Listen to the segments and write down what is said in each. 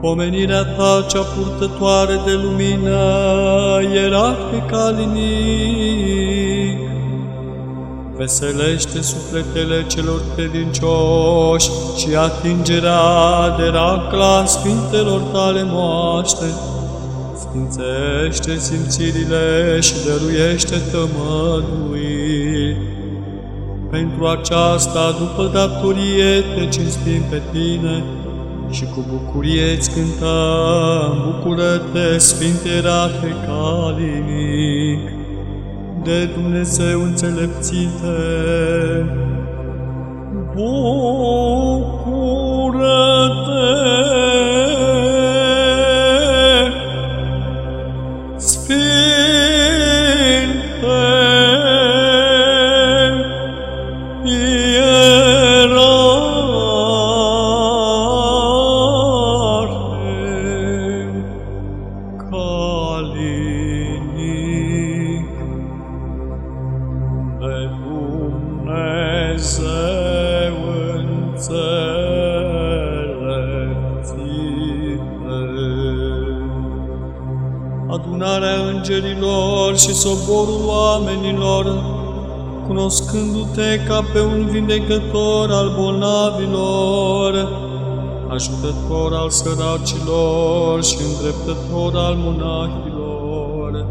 Pomenirea ta cea purtătoare de lumină, ierarhe calinic, veselește sufletele celor credincioși și atingerea de racla sfintelor tale moaște, sfințește simțirile și dăruiește tămădui. Pentru aceasta, după datorie, te cinstim pe tine, și cu bucurie îți cântăm, bucură-te, Sfinte Ierarhe Calinic, de Dumnezeu înțelepțite. Bucură-te, și soborul oamenilor, cunoscându-te ca pe un vindecător al bolnavilor, ajutător al săracilor și îndreptător al monahilor,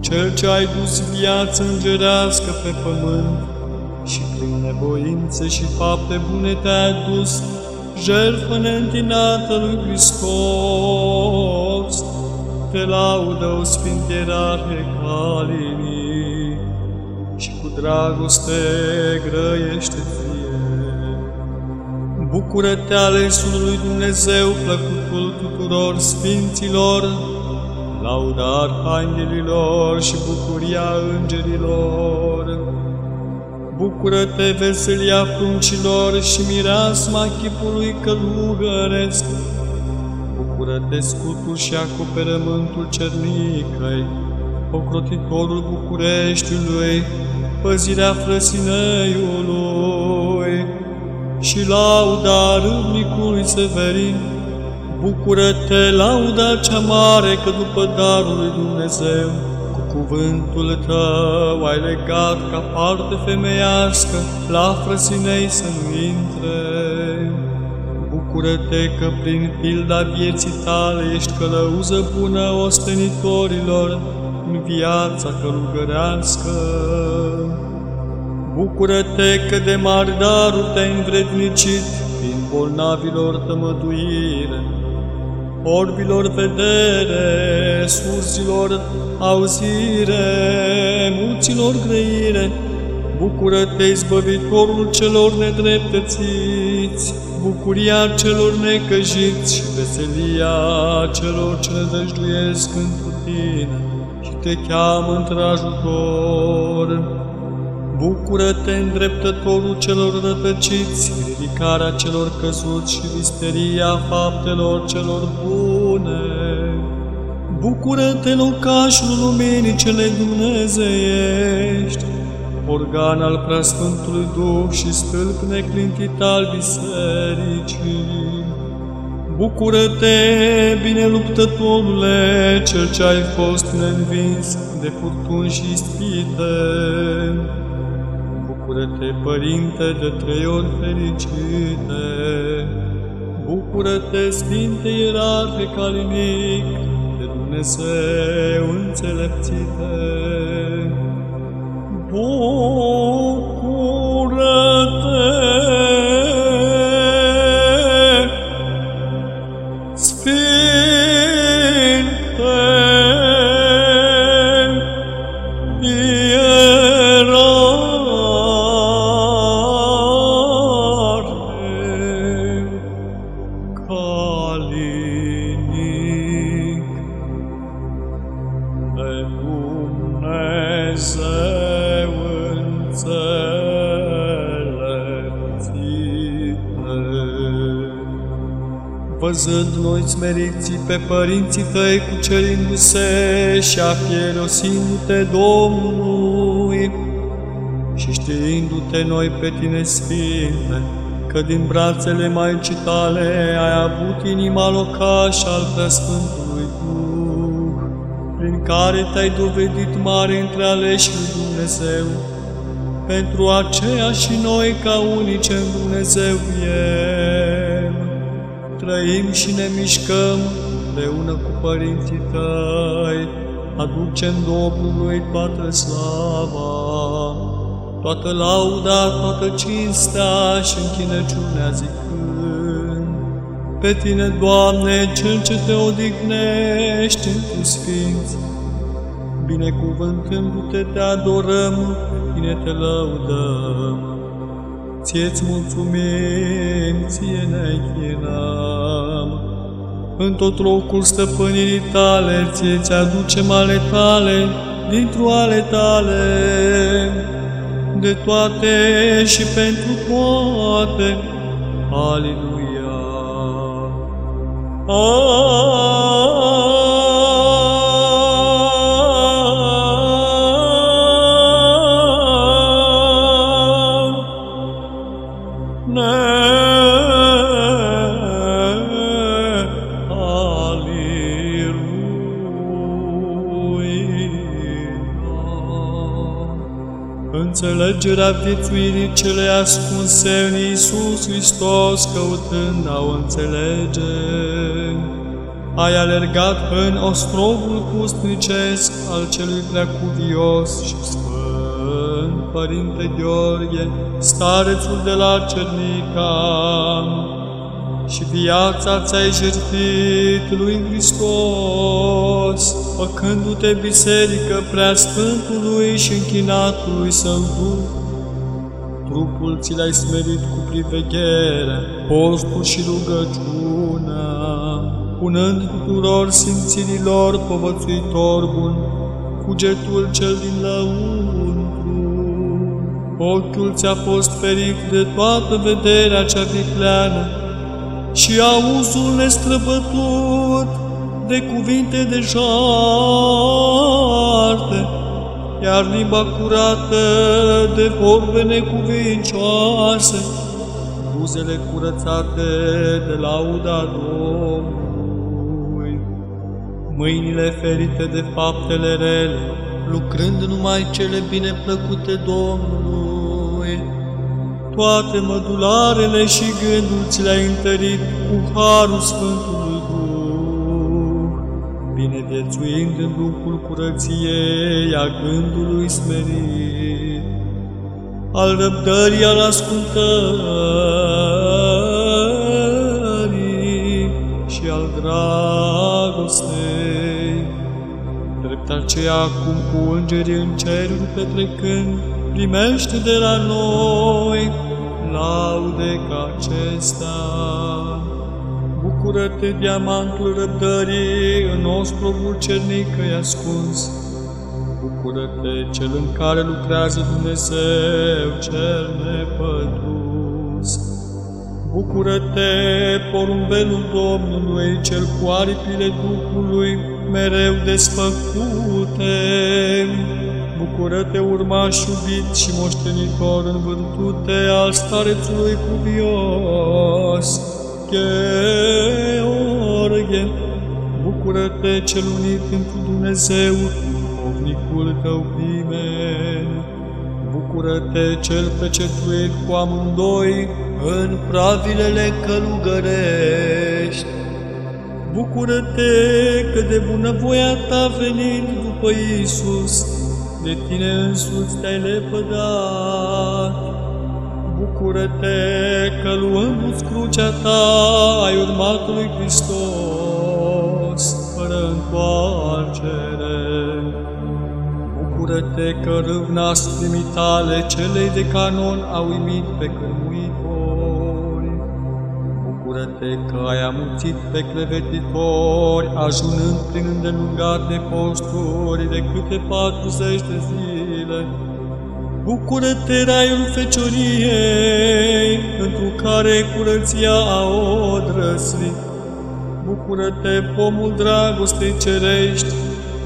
cel ce ai dus viață îngerească pe pământ și prin nevoințe și fapte bune te-ai dus jertfă neîntinată lui Hristos. Te laudă, o Sfânt Ierarhe Calinic, și cu dragoste grăiește ție. Bucură-te, alesul lui Dumnezeu, plăcutul tuturor sfinților, lauda arhanghelilor și bucuria îngerilor. Bucură-te, veselia pruncilor și mireasma chipului călugăresc. Bucură-te, scutul și acoperământul cernicăi, ocrotitorul Bucureștiului, păzirea frăsineiului și lauda râvnicului Severin. Bucură-te, lauda cea mare, că după darul lui Dumnezeu, cu cuvântul tău ai legat ca parte femeiască la frăsinei să nu intre. Bucură-te că prin pilda vieții tale ești călăuză bună ostenitorilor în viața călugărească. Bucură-te că de mari daruri te-ai învrednicit prin bolnavilor tămăduire, orbilor vedere, surzilor auzire, muților grăire. Bucură-te, izbăvitorul celor nedreptățiți, bucuria celor necăjiți și veselia celor ce nădăjduiesc într tine și te cheamă într-ajutor. Bucură-te, îndreptătorul celor rătăciți, ridicarea celor căzuți și visteria faptelor celor bune. Bucură-te, locașul luminii cele dumnezeiești, organ al preasfântului Duh și stâlp neclintit al bisericii. Bucură-te, bine luptătorule, cel ce ai fost neînvins de furtuni și ispite. Bucură-te, Părinte de trei ori fericite! Bucură-te, Sfinte Ierarhe Calinic, de Dumnezeu înțelepțite! Bucură-te, pe părinții tăi cucerindu-se și afierosindu-te Domnului. Și știindu-te noi pe tine, Sfinte, că din brațele Maicii tale ai avut inima locaș al Preasfântului Duh, prin care te-ai dovedit mare între aleși lui Dumnezeu, pentru aceea și noi ca unice în Dumnezeu viem, trăim și ne mișcăm împreună cu părinții tăi, aducem Domnului toată slava, toată lauda, toată cinstea și închinăciunea zicând, Pe Tine, Doamne, Cel ce Te odihnești în Sfinți, binecuvântându-Te Te adorăm, Tine Te lăudăm. Ție-ți mulțumim, Ție ne închinăm. În tot locul stăpânirii Tale, Ție ți aducem ale Tale, dintr-o ale Tale, de toate și pentru toate. Aleluia! Înțelegerea viețuirii cele ascunse în Iisus Hristos, căutând a o înțelege. Ai alergat în ostrovul pustnicesc al celui preacuvios și sfânt, Părinte Gheorghe, starețul de la Cernica, și viața ți-ai jertfit lui Hristos, făcându-te biserică prea Sfântului și închinatului Său Duh. Trupul ți l-ai smerit cu priveghere, postul și rugăciunea, punând tuturor simțirilor povățuitor bun, cugetul cel din lăuntru. Ochiul ți-a fost ferit de toată vederea cea vicleană, și auzul nestrăbătut de cuvinte de jarte, iar limba curată de vorbe necuvincioase, buzele curățate de lauda Domnului, mâinile ferite de faptele rele, lucrând numai cele bine plăcute Domnului, toate mădularele și gândul ți le-ai întărit cu harul Sfântului Duh, bineviețuind în Duhul curăției a gândului smerit, al răbdării, al ascultării și al dragostei, drept aceea acum cu îngerii în ceruri petrecând, primește de la noi laude ca acesta. Bucură-te, diamantul răbdării, în ostrovul cernic că ascuns. Bucură-te, cel în care lucrează Dumnezeu, cel nepătrus. Bucură-te, porumbelul Domnului, cel cu aripile Duhului, mereu desfăcute. Bucură-te, urmaș iubit și moștenitor în vântute al starețului cuvios, Gheorghe. Bucură-te, cel unit întru Dumnezeu, duhovnicul tău pimen. Bucură-te, cel pecetuit cu amândoi în pravilele călugărești. Bucură-te că de bunăvoia ta venit după Iisus, de tine însuți te-ai lepădat. Bucură-te că luându-ți crucea ta ai urmat lui Hristos, fără întoarcere. Bucură-te că râvna sprimii tale celei de canon a uimit pe cărmuitori. Bucură-te că ai amuțit pe clevetitori, ajunând prin îndelungate posturi de câte 40 de zile. Bucură-te, raiul fecioriei, pentru care curăția a odrăslit. Bucură-te, pomul dragostei cerești,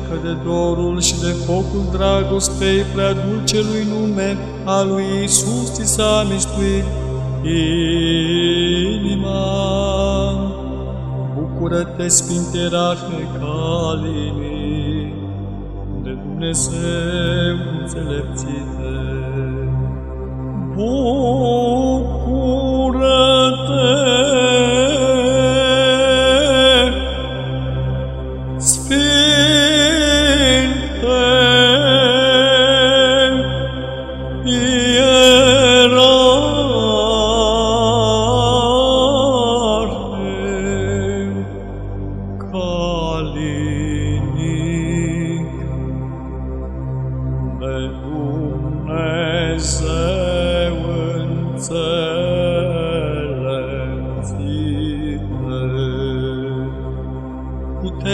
că de dorul și de focul dragostei prea dulcelui nume a lui Iisus ți s-a mistuit, inima. Bucură-te, Sfinte Ierarhe Calinii, de Dumnezeu înțelepțite. Bucură-te,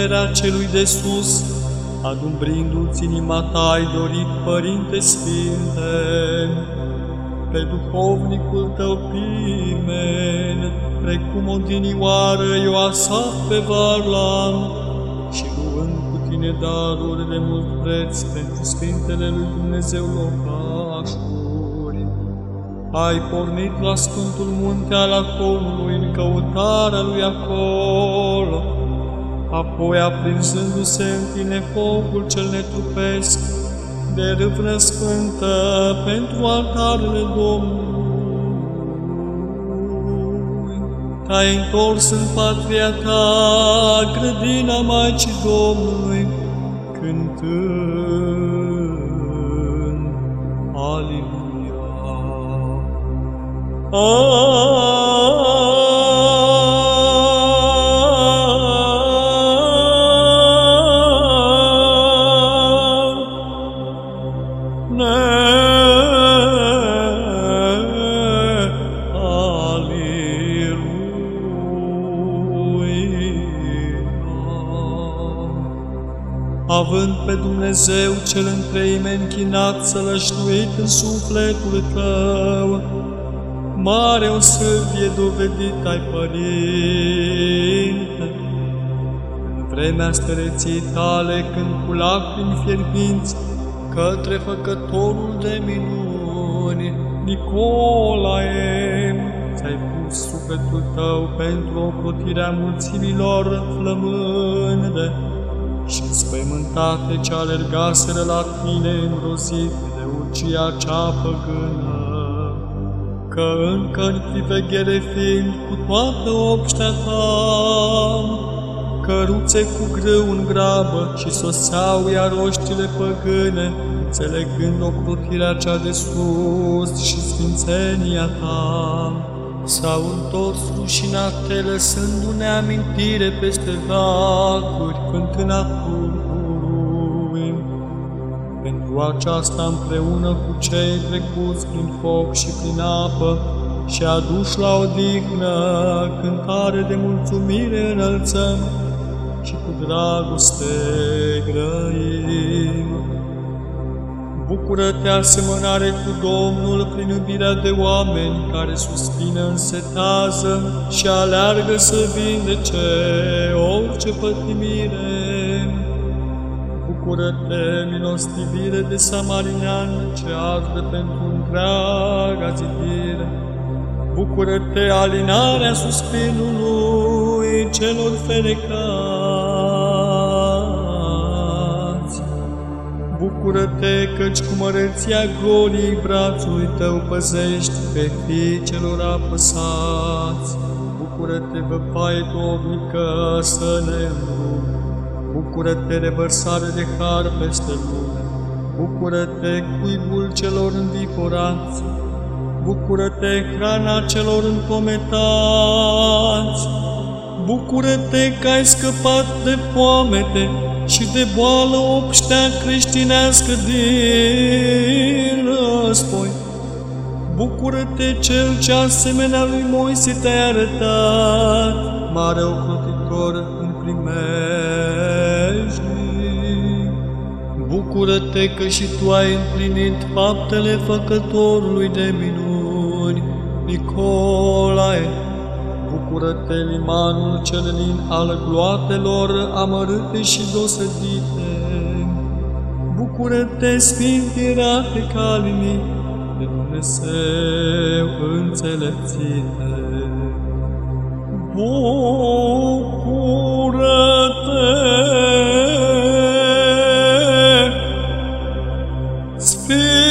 Puterea celui de sus, adumbrindu-ți inima ta, ai dorit, Părinte Sfinte, pe duhovnicul tău Pimen, precum o dinioară Ioasaf pe Varlam, și luând cu tine daruri de mult preț pentru Sfintele lui Dumnezeu locașuri. Ai pornit la Sfântul Munte al Aconului în căutarea lui acolo, apoi aprinzându-se în tine focul cel netrupesc, de râvnă sfântă pentru altarele Domnului. Te-ai întors în patria ta, grădina Maicii Domnului, cântând Aliluia. Având Dumnezeu cel întreime închinat sălășluit în sufletul tău, mare o sârbie dovedit ai, Părinte. În vremea stăreții tale, când cu lacrimi fierbinți, către făcătorul de minuni, Nicolae, ți-ai pus sufletul tău pentru ocrotirea mulțimilor flămânde și spăimântate ce alergaseră la tine îngrozit de urgia cea păgână că încă în priveghere fiind cu toată obștea ta, căruțe cu grâu în grabă și soseau iar oștile păgâne, înțelegând ocrotirea cea de sus și sfințenia ta. S-au întors rușinate, lăsându-ne amintire peste vacuri, fântâna purpurului. Pentru aceasta împreună cu cei trecuți prin foc și prin apă și aduși la odihnă, cântare de mulțumire înălțăm și cu dragoste grăim. Bucură-te, asemănare cu Domnul, prin iubirea de oameni care suspină, însetează și aleargă să vindece orice pătimire. Bucură-te, milostivire de samarinean ce arde pentru întreaga zidire. Bucură-te, alinarea suspinului celor fenecați. Bucură-te, căci cu măreția golii brațului tău păzești pe fii celor apăsați. Bucură-te, văpaie domnică, să ne îndrumi. Bucură-te, revărsare de har peste lume. Bucură-te, cuibul celor înviporați. Bucură-te, hrana celor încometați. Bucură-te că ai scăpat de foamete și de boală obștea creștinească din război. Bucură-te, cel ce asemenea lui Moise te-ai arătat, mare ocrotitor în primejdii. Bucură-te că și tu ai împlinit faptele făcătorului de minuni, Nicolae. Bucură-te, limanul cel lin al gloatelor amărâte și dosedite. Bucură-te, Sfinte Ierarhe Calinic, de Dumnezeu înțelepțite. Bucură-te, Sfinte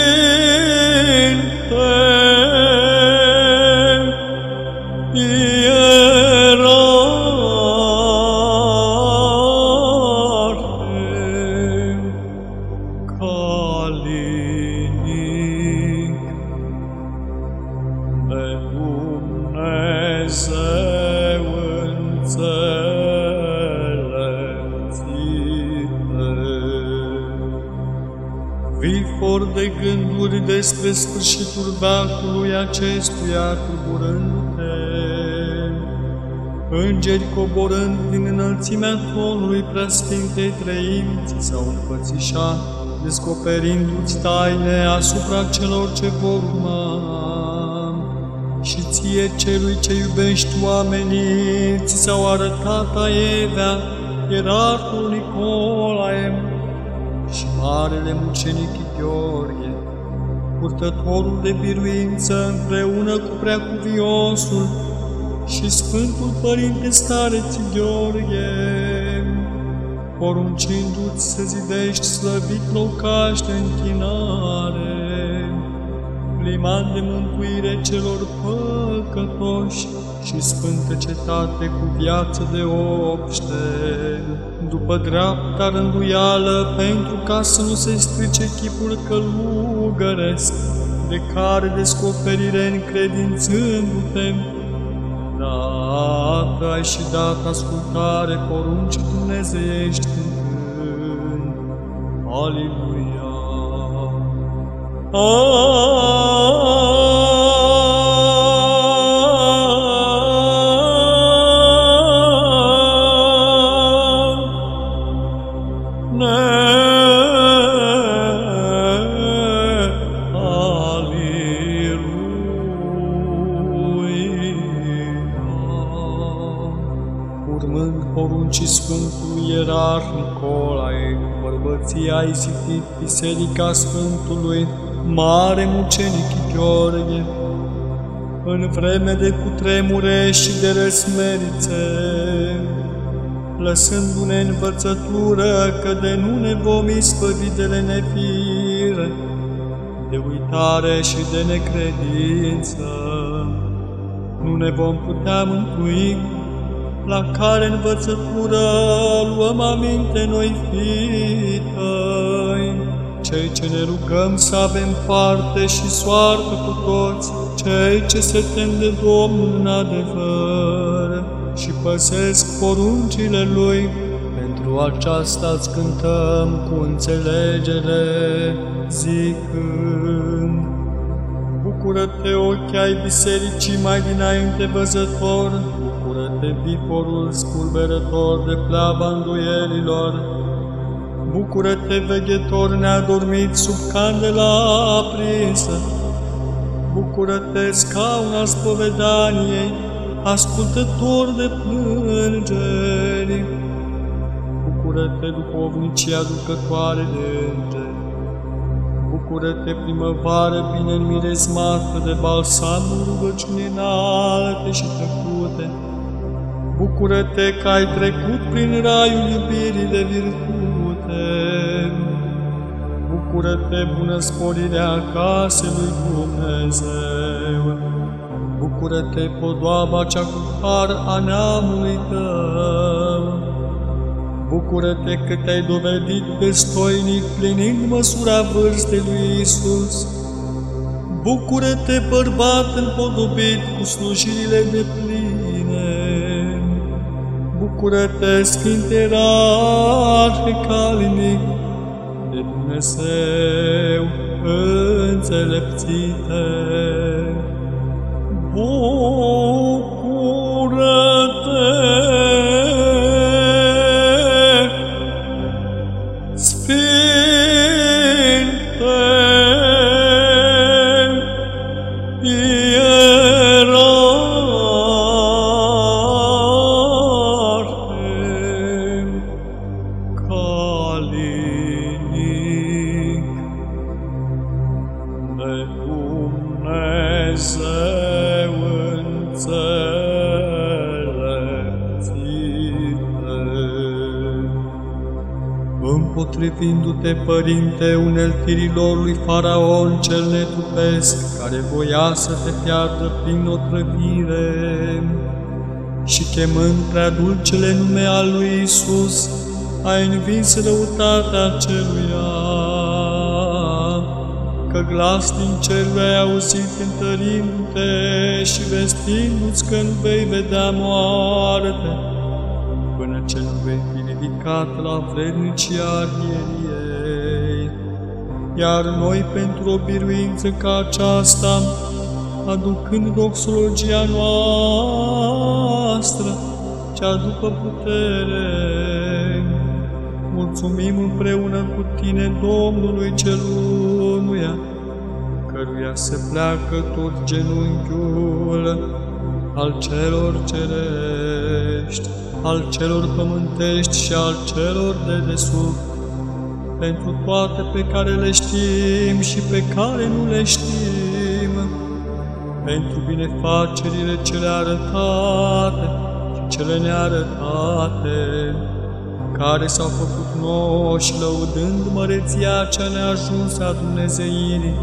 sfârșitul veacului acestuia tulburându-te, Îngeri coborând din înălțimea tronului preasfintei treimi, ți s-au înfățișat, descoperindu-ți taine asupra celor ce vor urma. Și ție celui ce iubești oamenii, ți s-au arătat aievea, ierarhul Nicolae și Marele Mucenic Gheorghe, purtătorul de biruință împreună cu preacuviosul și Sfântul Părinte Stareț Gheorghe, poruncindu-ți să zidești slăvit locaș de închinare, liman de mântuire celor păcătoși și sfântă cetate cu viață de obște, după dreapta rânduială, pentru ca să nu se strice chipul călugăresc, de care descoperire încredințându-te, dat ai și dat ascultare porunci dumnezeiești cântând. Aleluia! Urmând bărbăția isitit Biserica Sfântului Mare Mucenic Gheorghe, în vreme de cutremure și de răsmerițe, lăsându-ne învățătură că de nu ne vom isprăvi de lenefire, de uitare și de necredință, nu ne vom putea mântui, la care învățătură luăm aminte noi fii tăi, cei ce ne rugăm să avem parte și soartă cu toți, cei ce se tem de Domnul în adevăr și păsesc poruncile Lui, pentru aceasta îți cântăm cu înțelegere, zicând, Bucură-te, ochi ai bisericii mai dinainte văzător, bucură-te, viporul spulberător de pleava înduierilor, bucură-te, veghetor neadormit sub candela aprinsă, bucură-te, scaun al spovedaniei, ascultător de plângeri, bucură-te, duhovnicie aducătoare de îngeri, Bucură-te, primăvară bine înmiresmată de balsamul rugăciunii înalte și tăcute. Bucură-te că ai trecut prin raiul iubirii de virtute. Bucură-te, bună sporirea casei lui Dumnezeu. Bucură-te, podoaba cea cu har a neamului tău. Bucură-te că te-ai dovedit destoinic plinind măsura vârstei lui Isus. Bucură-te, bărbat împodobit cu slujirile de pline. Bucură-te, Sfinte Rare Calinic, de Dumnezeu înțelepțite. Bucură-te, împotrivindu-te, Părinte, uneltirilor lui Faraon cel netrupesc, care voia să te piardă prin otrăvire, și chemând prea dulcele nume al lui Isus, ai învins răutatea celuia, că glas din cer ai auzit întărindu-te și vestindu-ți că nu vei vedea moarte, până ce nu vei fi ridicat la vrednicia arhieriei. Iar noi, pentru o biruință ca aceasta, aducând doxologia noastră, cea după putere, mulțumim împreună cu tine Domnului Celunuia, căruia se pleacă tot genunchiul al celor cerești, al celor pământești și al celor de desubt, pentru toate pe care le știm și pe care nu le știm, pentru binefacerile cele arătate și cele nearătate, care s-au făcut nouă și lăudând măreția cea neajunsă a Dumnezeirii,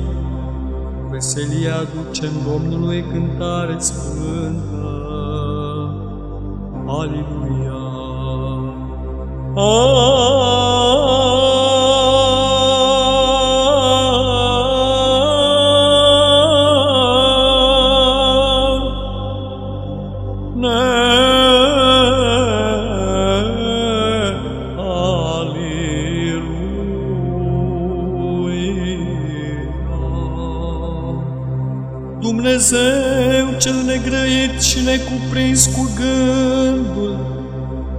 veselia aducem Domnului cântare sfântă. Aleluia! Dumnezeu necuprins cu gândul,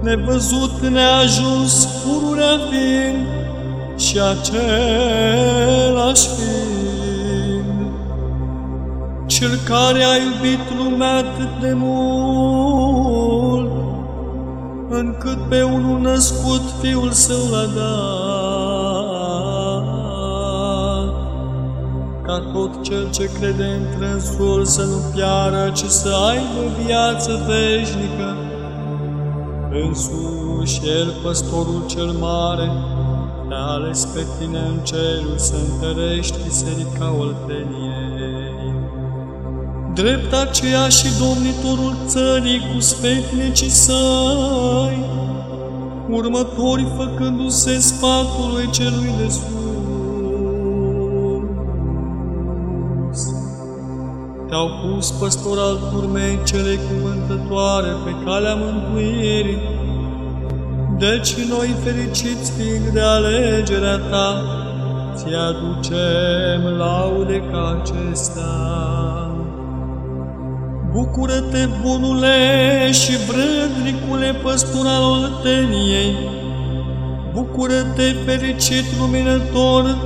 nevăzut neajuns pururea fiind și același fiind. Cel care a iubit lumea atât de mult, încât pe unul născut Fiul Său l-a dat, tot cel ce crede în trânsul să nu piară, ci să aibă viață veșnică. Însuși El, păstorul cel mare, te-a ales pe tine în cerul să întărești biserica Olteniei. Drept aceea și domnitorul țării cu sfetnicii săi, următorii făcându-se sfatului celui de sus. Te-au pus păstor al turmei cele cuvântătoare pe calea mântuirii, deci noi fericiți fiind de alegerea ta, ți aducem laude ca acestea. Bucură-te, bunule și vrădnicule păstor al Olteniei! Bucură-te, fericit luminător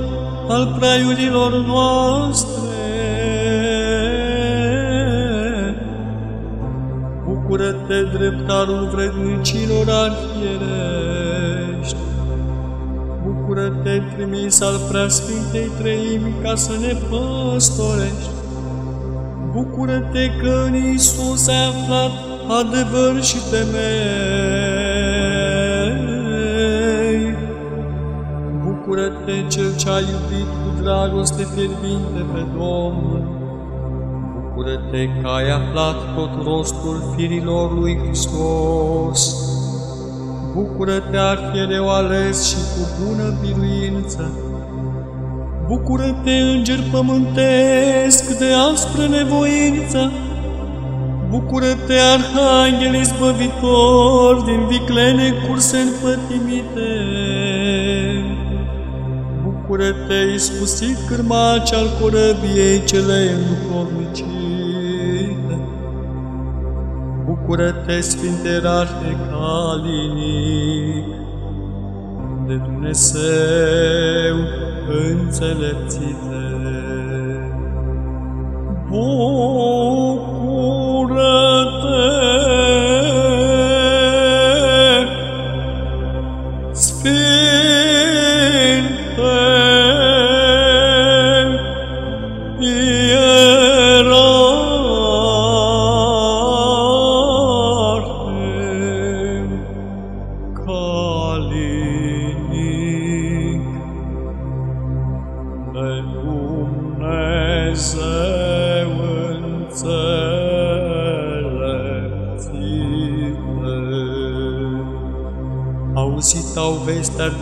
al praiurilor noastre! Bucură-te, dreptarul vrednicilor arhierești! Bucură-te, trimis al preasfintei treimi ca să ne păstorești! Bucură-te că în Iisus ai aflat adevăr și temei. Bucură-te, Cel ce a iubit cu dragoste fierbinte pe Domnul. Bucură-te că ai aflat tot rostul firilor lui Hristos. Bucură-te, arhiereu ales și cu bună biruință. Bucură-te, înger pământesc de aspră nevoință! Bucură-te, arhanghel izbăvitor din viclene curse împătimite! Bucură-te, iscusit cârmaci al corăbiei cele înduhovnicite! Bucură-te, Sfinte Rașe Calinic, de Dumnezeu, înțelepțite. Bucură-te, Sfinte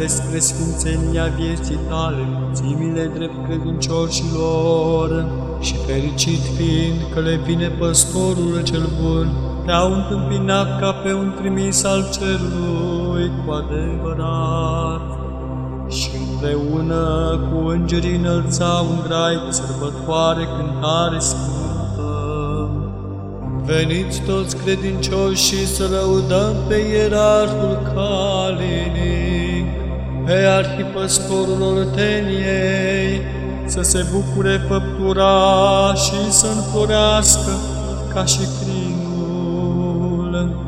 despre sfințenia vieții tale, mulțimile drept credincioșilor, și fericit fiind că le vine păstorul cel bun, te-au întâmpinat ca pe un trimis al cerului cu adevărat. Și împreună cu îngerii înălțau un grai de sărbătoare cântare sfântă. Veniți toți credincioși și să lăudăm pe ierarhul calinic, pe arhipăstorul Olteniei, să se bucure făptura și să înflorească ca și crinul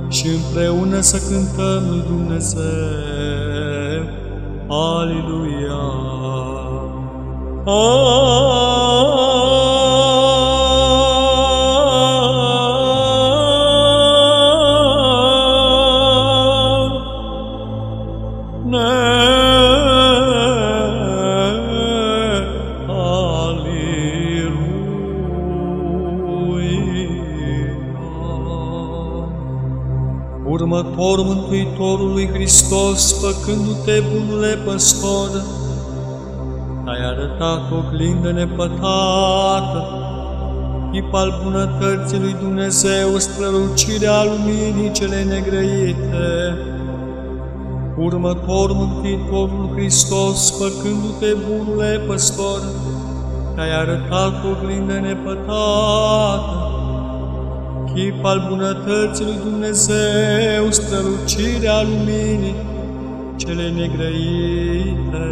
și împreună să cântăm lui Dumnezeu. Aleluia! următor Hristos, făcându-te bunule păstor, ai arătat oglindă nepătată, chip al bunătății lui Dumnezeu, strălucirea luminii cele negrăite. Următor Mântuitorul Hristos, făcându-te bunule păstor, ai arătat oglindă nepătată, chip al bunătății lui Dumnezeu, strălucirea luminii cele negrăite,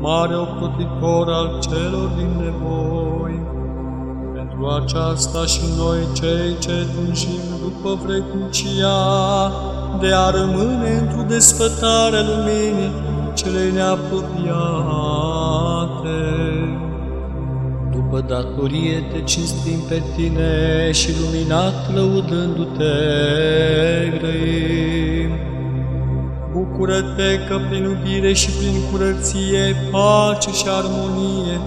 mare ocrotitor al celor din nevoi. Pentru aceasta și noi cei ce tânjim după vrednicia de a rămâne într-o desfătare luminii cele neapropiate după datorie te cinstim pe tine și luminat lăudându-te grăim. Bucură-te că prin iubire și prin curăție, pace și armonie,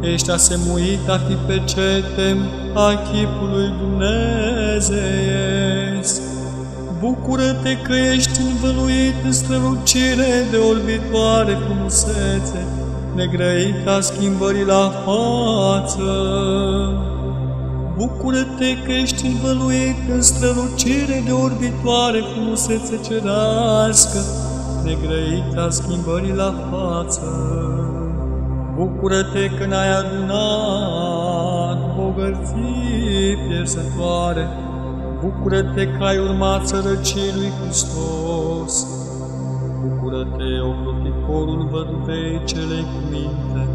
ești asemuit a fi pe cetem a chipului Dumnezeiesc. Bucură-te că ești învăluit în strălucire de orbitoare frumusețe, negrăita schimbării la față. Bucură-te că ești învăluit în strălucire de orbitoare frumusețe cerească, negrăita schimbării la față. Bucură-te că n-ai adunat bogății piersătoare, Bucură-te că ai urmat sărăcii lui Hristos, Bucură-te, ocrotitorul văduvei celei cu minte.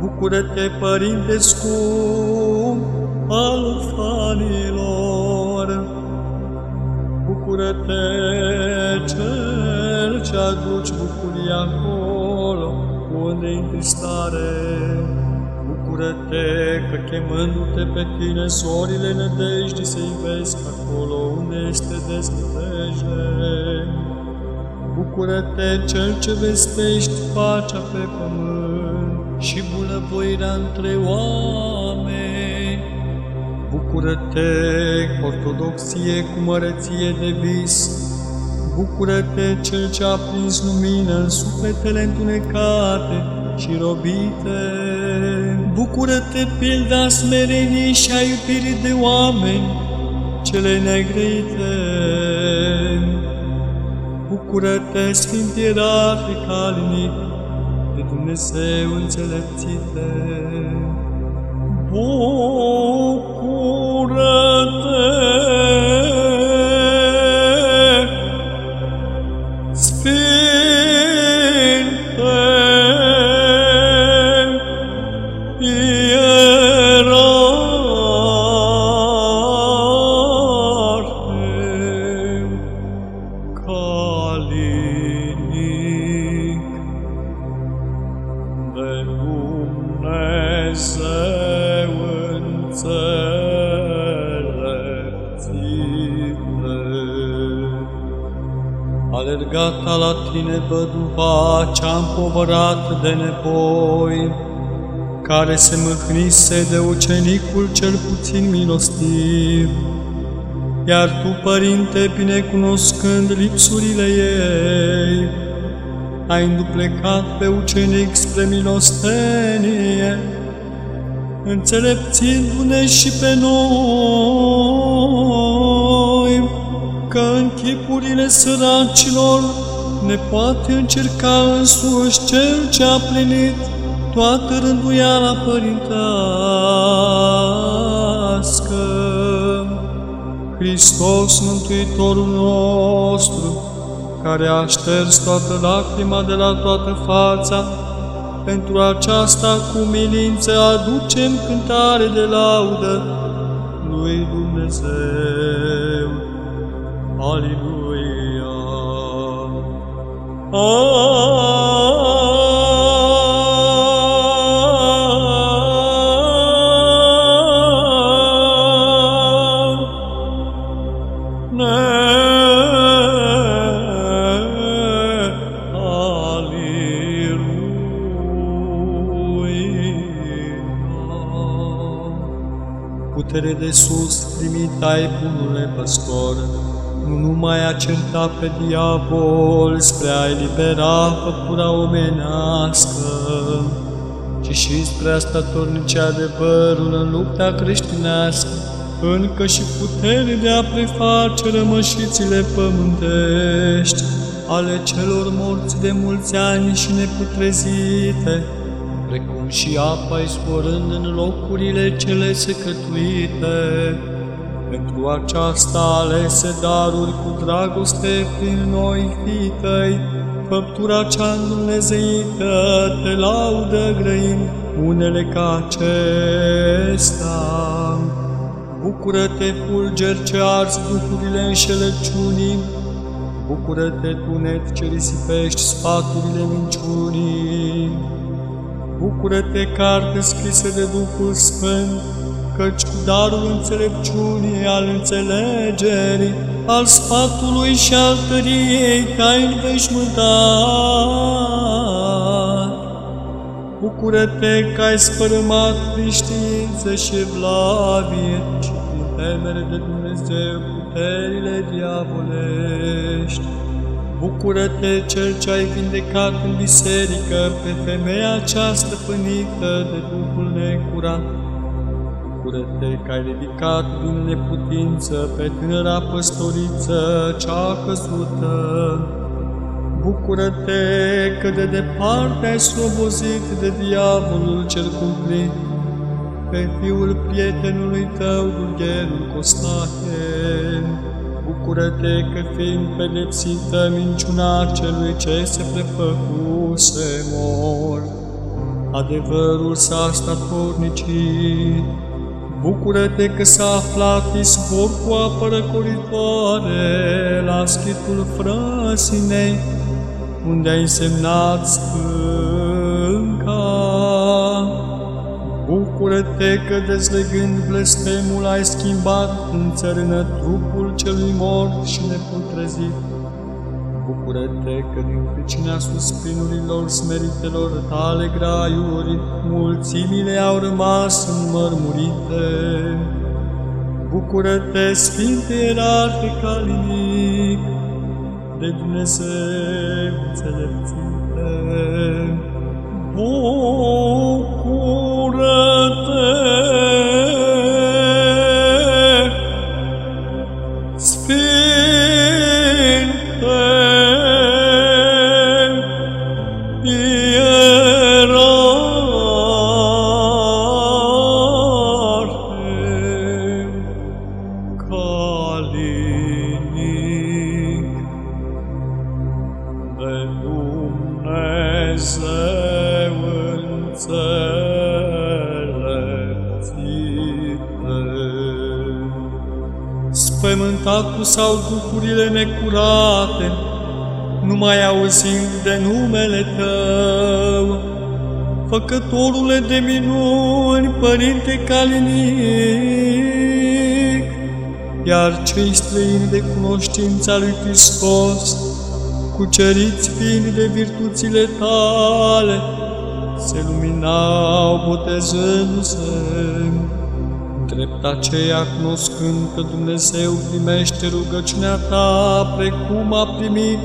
Bucură-te, Părinte scump al fanilor. Bucură-te, Cel ce aduci bucuria acolo unde intri stare. Bucură-te că chemându-te pe tine sorile nădejdii să vezi acolo unde este deznădejde. Bucură-te, Cel ce vestești pacea pe pământ și bunăvoirea între oameni. Bucură-te, ortodoxie cu măreție de vis. Bucură-te, Cel ce a prins lumină în sufletele întunecate și robite. Bucură-te, pilda smereniei și a iubirii de oameni, cele negrite. Bucură-te, Sfânt Ierarhic calinic, de Dumnezeu înțelepțite. Bucură-te! Alergata la tine văduva cea împovărat de nevoi, care se mâhnise de ucenicul cel puțin milostiv. Iar tu, Părinte, binecunoscând lipsurile ei, ai înduplecat pe ucenic spre milostenie, înțelepțindu-ne și pe noi, că în chipurile săracilor ne poate încerca însuși Cel ce a plinit toată rânduiala părintească. Hristos, Mântuitorul nostru, care a șters toată lacrima de la toată fața, pentru aceasta cu milință aducem cântare de laudă lui Dumnezeu. Aleluia! Putere de sus primit ai, bunule păstor, nu numai a certa pe diavol spre a elibera făptura omenească, ci și spre a statornice adevărul în lupta creștinească, încă și putere de a preface rămășițile pământești ale celor morți de mulți ani și neputrezite, precum și apa izvorând în locurile cele secătuite. Pentru aceasta alese daruri cu dragoste prin noi, fii tăi, făptura cea îndumnezeită, te laudă grăind unele ca acesta. Bucură-te, fulger ce arzi duhurile înșelăciunii, Bucură-te, tunet ce risipești sfaturile minciunii. Bucură-te, carte scrisă de Duhul Sfânt, căci cu darul înțelepciunii, al înțelegerii, al sfatului și al tăriei te-ai înveșmântat. Bucură-te că ai spărâmat prin știință și evlavie și prin temere de Dumnezeu puterile diavolești. Bucură-te, Cel ce ai vindecat în biserică pe femeia aceasta pânită de Duhul necurat. Bucură-te că ai ridicat din neputință pe tânăra păstoriță cea căzută. Bucură-te că de departe ai slobozit de diavolul cel cumplit, pe fiul prietenului tău, dugherul Costache. Bucură-te că fiind pedepsită minciuna celui ce se prefăcuse mor, adevărul s-a statornicit. Bucură-te că s-a aflat izvor cu apă răcoritoare la schitul frăsinei, unde ai însemnat stânca. Bucură-te că dezlegând blestemul ai schimbat în țărână trupul celui mort și neputrezit. Bucură-te că din pricina suspinurilor smeritelor tale graiuri, mulțimile au rămas înmărmurite. Bucură-te, Sfinte Ierarhe Calinic, de Dumnezeu înțelepțite. Bucură-te, numele Tău, Făcătorule de minuni, Părinte Calinic, iar cei străini de cunoștința lui Hristos, cuceriți fiind de virtuțile tale, se luminau botezându-se. Drept aceea, cunoscând că Dumnezeu primește rugăciunea ta, precum a primit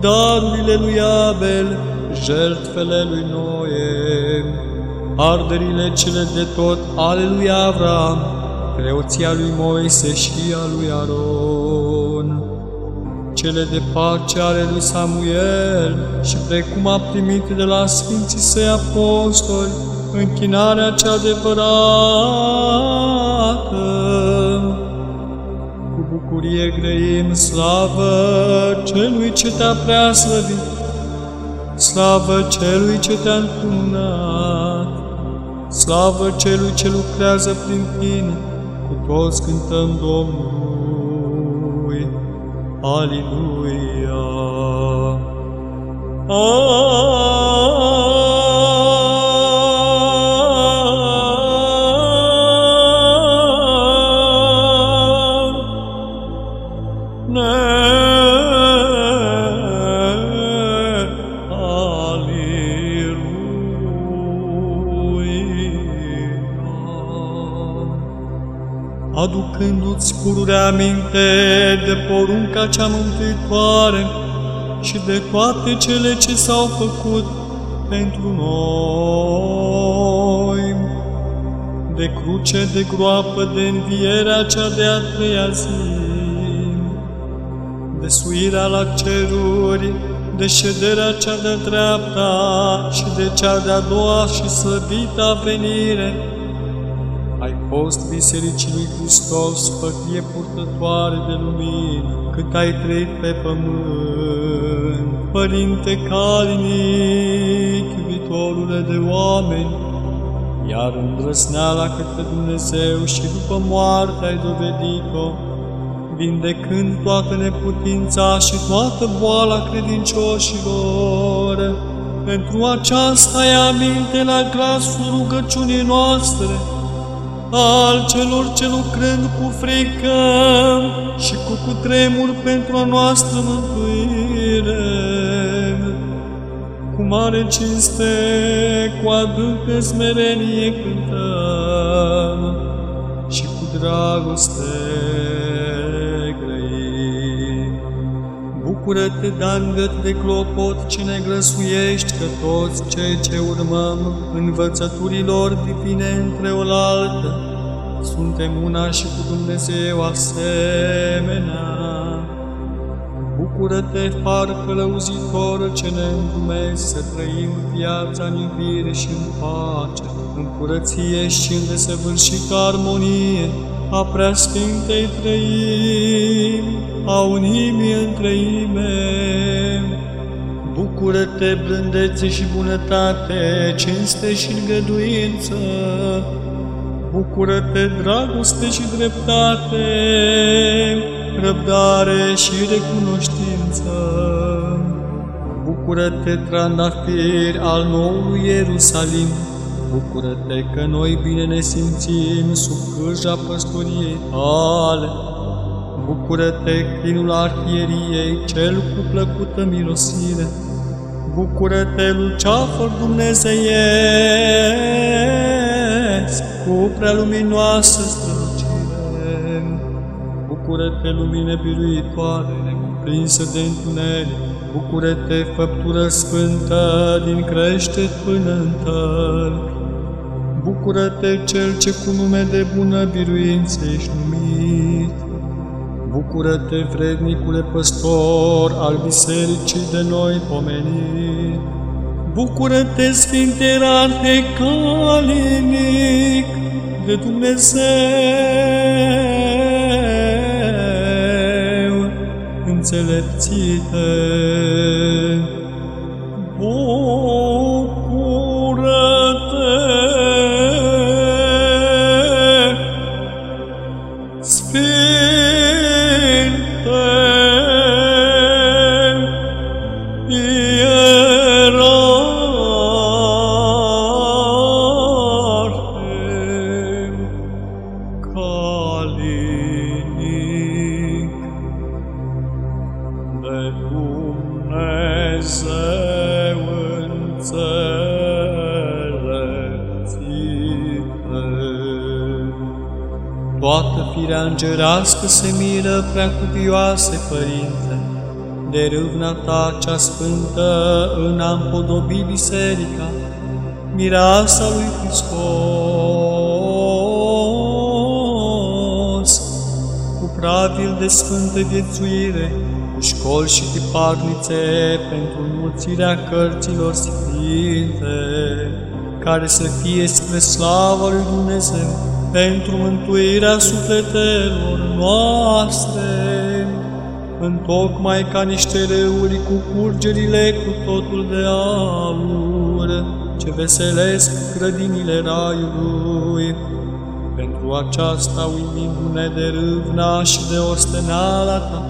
darurile lui Abel, jertfele lui Noe, arderile cele de tot ale lui Avram, preoția lui Moise și a lui Aron, cele de pace ale lui Samuel și precum a primit de la Sfinții Săi Apostoli, închinarea cea adevărată. Bucurie grăim slavă celui ce te-a preaslăvit, slavă celui ce te-a încununat, slavă celui ce lucrează prin tine, cu toți cântăm Domnului. Aleluia! Aducându-ți pururea minte de porunca cea mântuitoare și de toate cele ce s-au făcut pentru noi, de cruce, de groapă, de învierea cea de a treia zi, de suirea la ceruri, de șederea cea de dreapta și de cea de-a doua și slăvita venire, ai fost Bisericii lui Hristos, făclie purtătoare de lumină, cât ai trăit pe pământ. Părinte calinic, iubitorule de oameni, iar îndrăsneala către Dumnezeu și după moarte ai dovedit-o, vindecând toată neputința și toată boala credincioșilor. Pentru aceasta ai aminte la glasul rugăciunii noastre, al celor ce lucrând cu frică și cu cutremur pentru a noastră mântuire. Cu mare cinste, cu adâncă smerenie cântăm și cu dragoste Bucură-te, Dangăt de clopot, ce ne grăsuiești, că toți cei ce urmăm învățăturilor divine între oaltă, suntem una și cu Dumnezeu asemenea. Bucură-te, far călăuzitor, ce ne îndumezi să trăim viața în iubire și în pace, în curăție și în desăvârșită armonie, a preasfintei trăim, a unimii în trăime. Bucură-te, blândețe și bunătate, cinste și îngăduință, Bucură-te, dragoste și dreptate, răbdare și recunoștință. Bucură-te, trandafir al noului Ierusalim, Bucură-te că noi bine ne simțim sub cârja păstoriei tale. Bucură-te, crinul arhieriei, cel cu plăcută mirosire. Bucură-te, luceafăr dumnezeiesc, cu prea luminoasă strălucire. Bucură-te, lumine biruitoare, necuprinsă de întuneric. Bucură-te, făptură sfântă, din crește până în tălc. Bucură-te, Cel ce cu nume de bună biruință ești numit. Bucură-te, vrednicule păstor al bisericii de noi pomenit. Bucură-te, Sfinte Ierarhe calinic de Dumnezeu, înțelepțite. Îngerească se miră, prea cuvioase, Părinte, de râvna ta cea sfântă în a împodobi biserica, mireasa lui Hristos, cu pravil de sfântă viețuire, cu școli și tiparnițe pentru înmulțirea cărților sfinte, care să fie spre slava lui Dumnezeu, pentru mântuirea sufletelor noastre, întocmai ca niște râuri cu curgerile cu totul de aur, ce veselesc grădinile raiului. Pentru aceasta, uimindu-ne de râvna și de osteneala ta,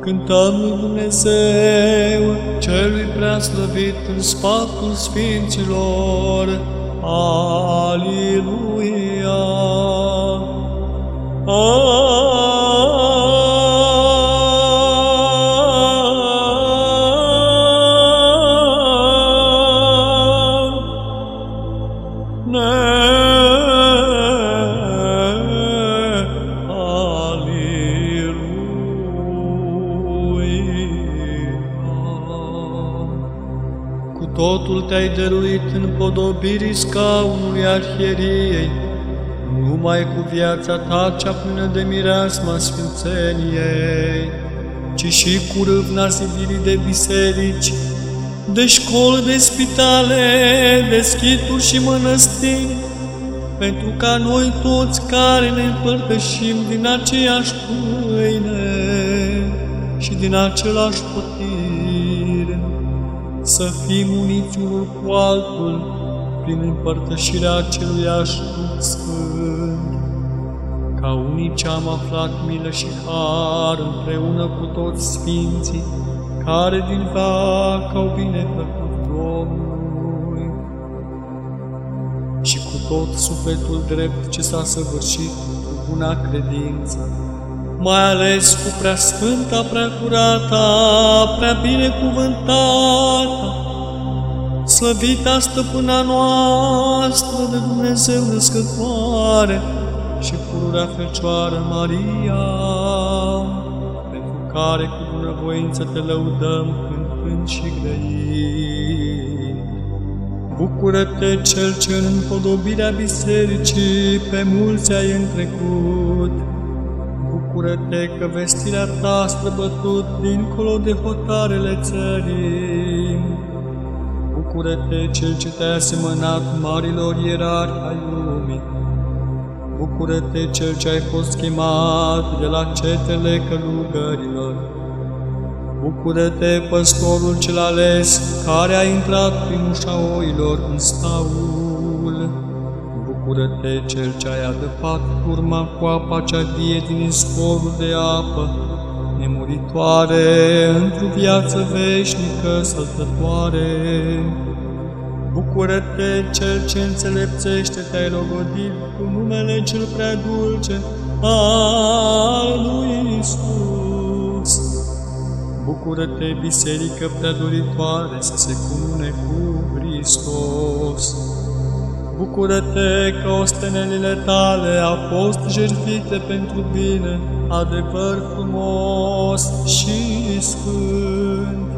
cântăm lui Dumnezeu, celui prea slăvit în spatul Sfinților. Aleluia! totul te-ai dăruit în podobirii scaunului arhieriei, numai cu viața ta cea plină de mireasma sfințeniei, ci și cu râvna zidirii de biserici, de școli, de spitale, de schituri și mănăstiri, pentru ca noi toți care ne împărtășim din aceeași pâine și din același potir, să fim uniți unul cu altul prin împărtășirea aceluiași Duh Sfânt. Ca unii ce am aflat milă și har împreună cu toți Sfinții, care din vac au binefăcut Domnului. Și cu tot sufletul drept ce s-a săvârșit cu buna credință, mai ales cu prea sfânta, prea curata, prea binecuvântată, slăvita stăpâna noastră de Dumnezeu născătoare și pururea Fecioară Maria, pentru care cu bunăvoință te lăudăm cântând și grăind. Bucură-te, Cel ce în împodobirea bisericii pe mulți ai întrecut, Bucură-te că vestirea ta a străbătut dincolo de hotarele țării. Bucură-te, Cel ce te-a asemănat marilor ierari ai lumii. Bucură-te, Cel ce ai fost chemat de la cetele călugărilor. Bucură-te, păstorul cel ales, care a intrat prin ușa oilor în staul. Bucură-te, Cel ce ai adăpat urma cu apa cea vie din izvorul de apă, nemuritoare, într-o viață veșnică săltătoare. Bucură-te, Cel ce înțelepțește, te-ai logodit cu numele cel prea dulce al lui Isus. Bucură-te, Biserică prea doritoare, să se cunune cu Hristos. Bucură-te că ostenelile tale au fost jertfite pentru bine, adevăr frumos și sfânt.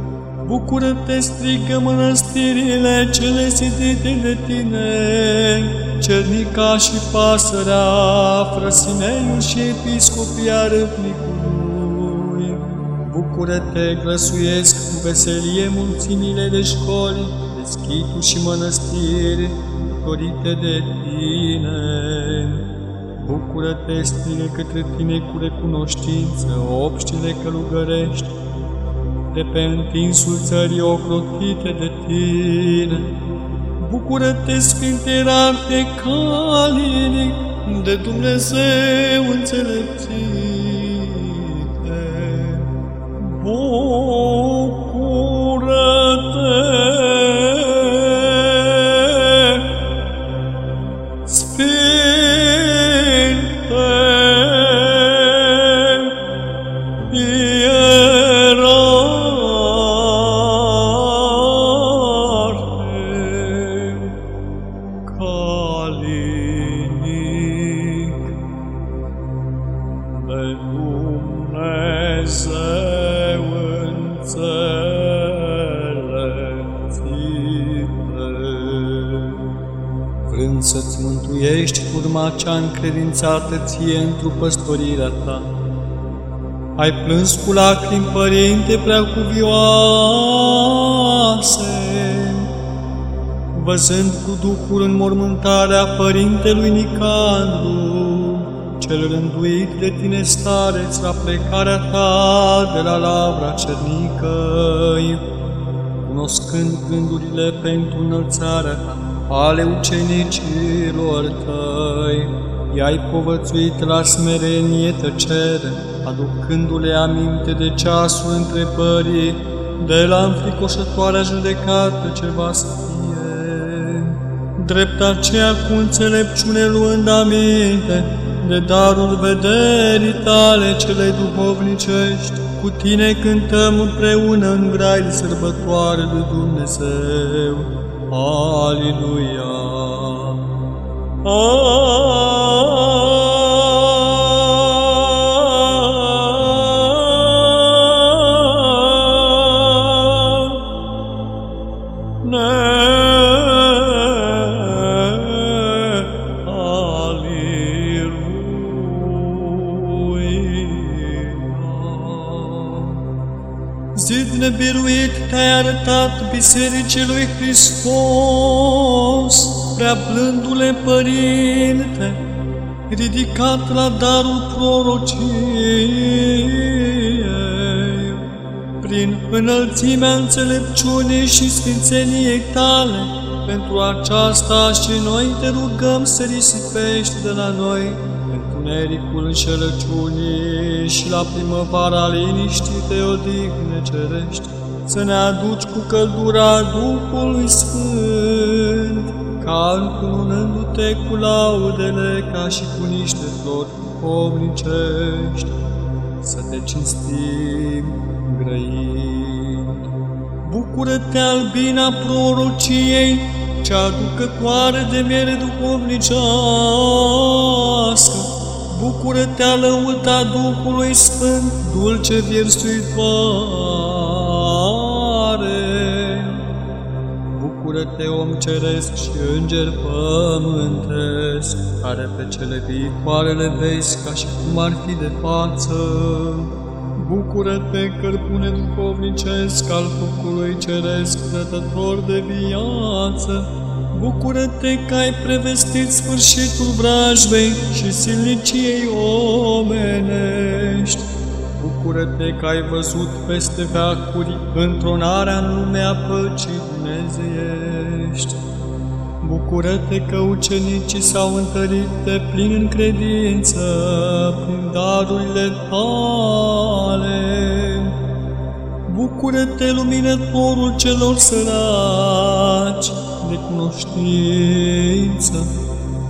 Bucură-te, strigă mănăstirile cele zidite de tine, cernica și pasărea, frăsineiul și episcopia râvnicului. Bucură-te, glăsuiesc cu veselie mulțimile de școli, de schituri și mănăstiri, dorite de tine. Bucură-te, strigă către tine cu recunoștință, obștile călugărești, de pe întinsul țării ocrotite de tine. Bucură-te, Sfinte Ierarhe calinic, de Dumnezeu înțelepțite. Bucură-te, încredințată ție într păstorirea ta. Ai plâns cu lacrimi, Părinte preacuvioase, văzând cu Duhul în mormântarea Părintelui Nicandru, cel rânduit de tine stareț la plecarea ta de la lavra cernicăi, cunoscând gândurile pentru înălțarea ta, ale ucenicilor tăi, i-ai povățuit la smerenie tăcere, aducându-le aminte de ceasul întrebării, de la înfricoșătoarea judecată ce va să fie. Drept aceea cu înțelepciune luând aminte de darul vederii tale cele duhovnicești, cu tine cântăm împreună în grai de sărbătoare de Dumnezeu. Aleluia! Zid nebiruit te-ai arătat Bisericii lui Hristos, prea blândule Părinte, ridicat la darul prorociei, prin înălțimea înțelepciunii și sfințeniei tale, pentru aceasta și noi te rugăm să risipești de la noi întunericul înșelăciunii și la primăvara liniștii te odihne cerești, să ne aduci cu căldura Duhului Sfânt, ca încununându-te cu laudele ca și cu niște flori duhovnicești, să te cinstim grăind. Bucură-te, albina prorociei, cea aducătoare de miere duhovnicească, Bucură-te, lăuta Duhului Sfânt, dulce viersuitoare. Bucură-te, om ceresc și înger pământesc, care pe cele viitoare le vezi ca și cum ar fi de față. Bucură-te, cărbune duhovnicesc al focului ceresc, dătător de viață, Bucură-te că ai prevestit sfârșitul vrajbei și silniciei omenești. Bucură-te că ai văzut peste veacuri întronarea în lumea păcii dumnezeiești. Bucură-te că ucenicii s-au întărit de plin în credință prin darurile tale. Bucură-te, luminătorul celor săraci, de cunoștință.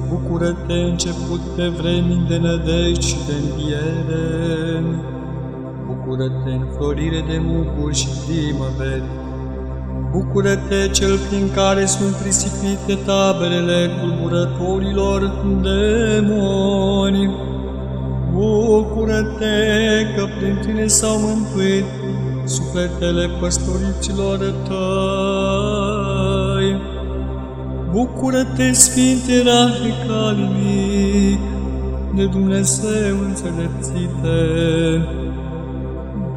Bucură-te, început de vremi de nădejde și de înviere. Bucură-te, înflorire de mucuri și primăveri. Bucură-te, cel prin care sunt prisipite taberele tulburătorilor demoni. Bucură-te că prin tine s-au mântuit sufletele păstoriților tăi. Bucură-te, Sfinte Rahe Calimic, de Dumnezeu înțelepțite.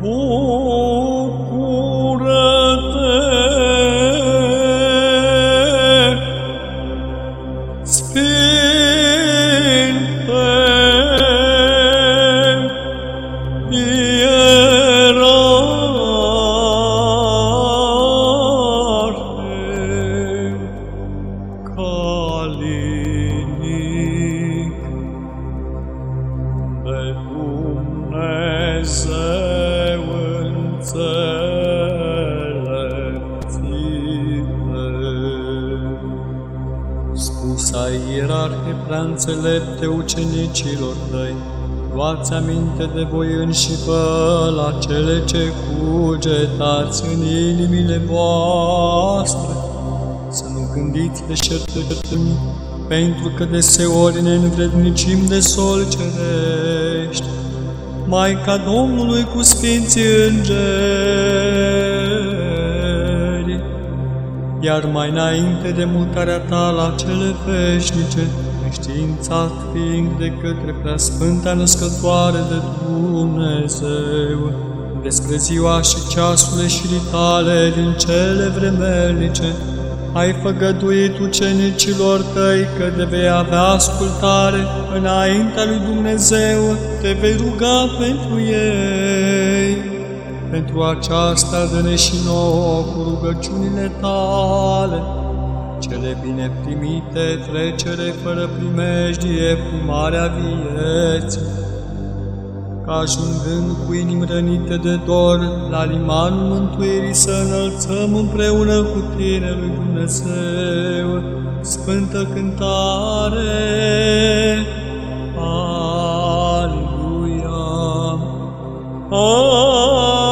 bucură-te luați aminte de voi înși vă la cele ce cugetați în inimile voastre, să nu gândiți de șertătătăni, pentru că deseori ne învrednicim de sol cerești, Maica Domnului cu Sfinții Îngeri, iar mai înainte de mutarea ta la cele veșnice, înștiințat fiind de către Preasfânta Născătoare de Dumnezeu, despre ziua și ceasurile și tale din cele vremelnice, ai făgăduit ucenicilor tăi că de vei avea ascultare înaintea lui Dumnezeu, te vei ruga pentru ei. Pentru aceasta dă-ne și nouă cu rugăciunile tale, cele bine primite, trecere fără primejdie cu marea vieții ca ajungând cu inimi rănite de dor la limanul mântuirii să înălțăm împreună cu Tine, lui Dumnezeu, Sfântă cântare. Aleluia! Aleluia!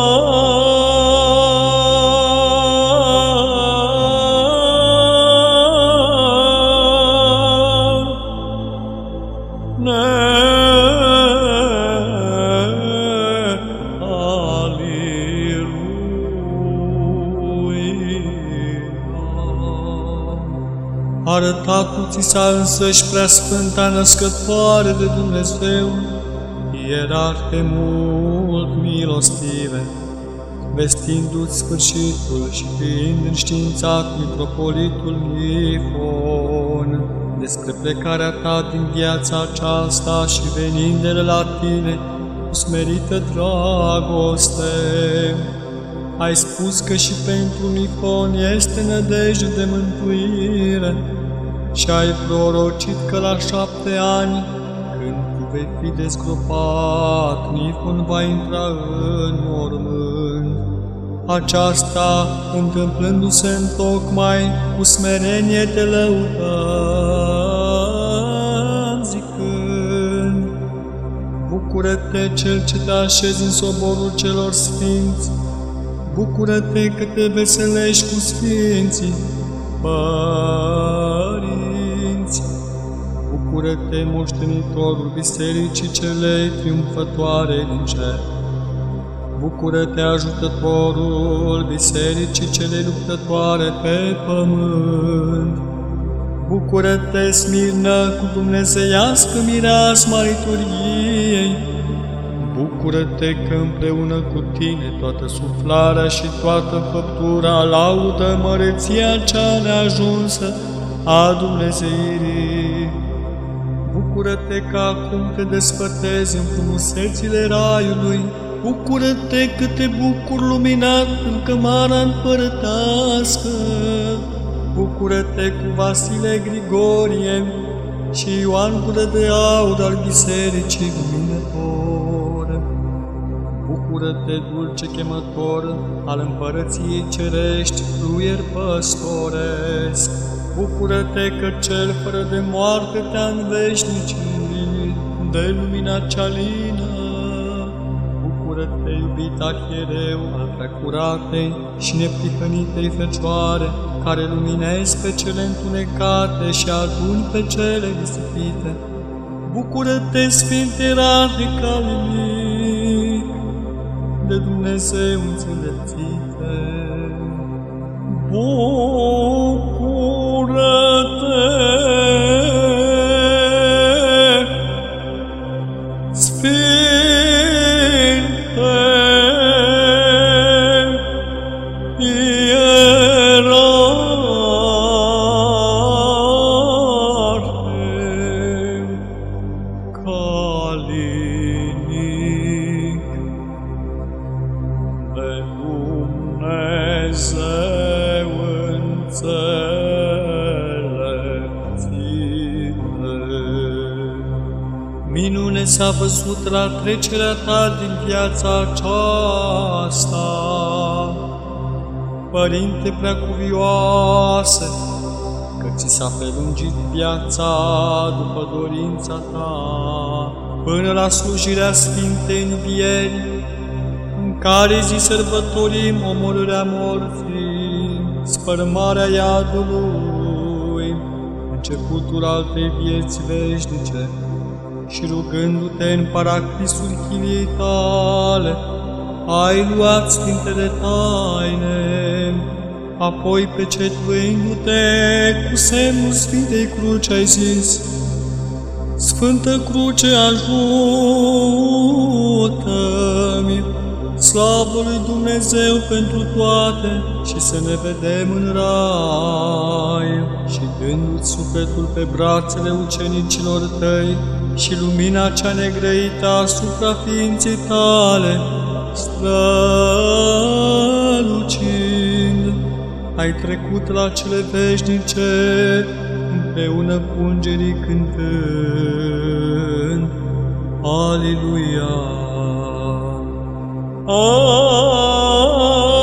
Arătat ți s-a însăși prea sfânta născătoare de Dumnezeu, ierarhe mult milostive, vestindu-ți sfârșitul și fiind înștiințat mitropolitul Nifon, despre plecarea ta din viața aceasta și venind de la tine cu smerită dragoste, ai spus că și pentru Nifon este nădejde de mântuire, și ai prorocit că la șapte ani, când tu vei fi desgropat, Nifon va intra în mormânt. Aceasta, întâmplându-se în tocmai, cu smerenie te lăudăm, zicând, Bucură-te, Cel ce te așezi în soborul celor sfinți, Bucură-te că te veselești cu sfinții, părinți. Bucură-te, moștenitorul bisericii celei triumfătoare din cer. Bucură-te, ajutătorul bisericii celei luptătoare pe pământ. Bucură-te, smirnă cu dumnezeiască mireasma liturgiei. Bucură-te că împreună cu tine toată suflarea și toată făptura laudă măreția cea neajunsă a Dumnezeirii. Bucură-te că acum te desfătezi în frumusețile raiului. Bucură-te că te bucur luminat în cămara împărătească. Bucură-te cu Vasile Grigorie și Ioan Gură de Aur al Bisericii Luminător. Bucură-te, dulce chemător al împărăției cerești, fluier păstoresc. Bucură-te că cel fără de moarte te-a înveșnicit de lumina cea lină. Bucură-te, iubit arhiereu al precuratei și neprihănitei Fecioare, care luminezi pe cele întunecate și aduni pe cele risipite. Bucură-te, Sfinte Radicalii de Dumnezeu înțelepțite. Bucură-te! Văzut la trecerea ta din viața aceasta. Părinte preacuvioasă, că ți s-a prelungit viața după dorința ta, până la slujirea Sfintei Învieri, în care zi sărbătorim omorârea morții, spărmarea iadului, începutul altei vieți veșnice, și rugându-te în paraclisul chiliei tale, ai luat Sfintele Taine, apoi pecetuindu-te cu semnul Sfintei Cruci ai zis, Sfântă Cruce, ajută-mi! Slavă lui Dumnezeu pentru toate și să ne vedem în rai. Și dându-ți sufletul pe brațele ucenicilor tăi și lumina cea negrăită asupra ființei tale, strălucind, ai trecut la cele veșnice împreună cu îngerii cântând. Aleluia! Cel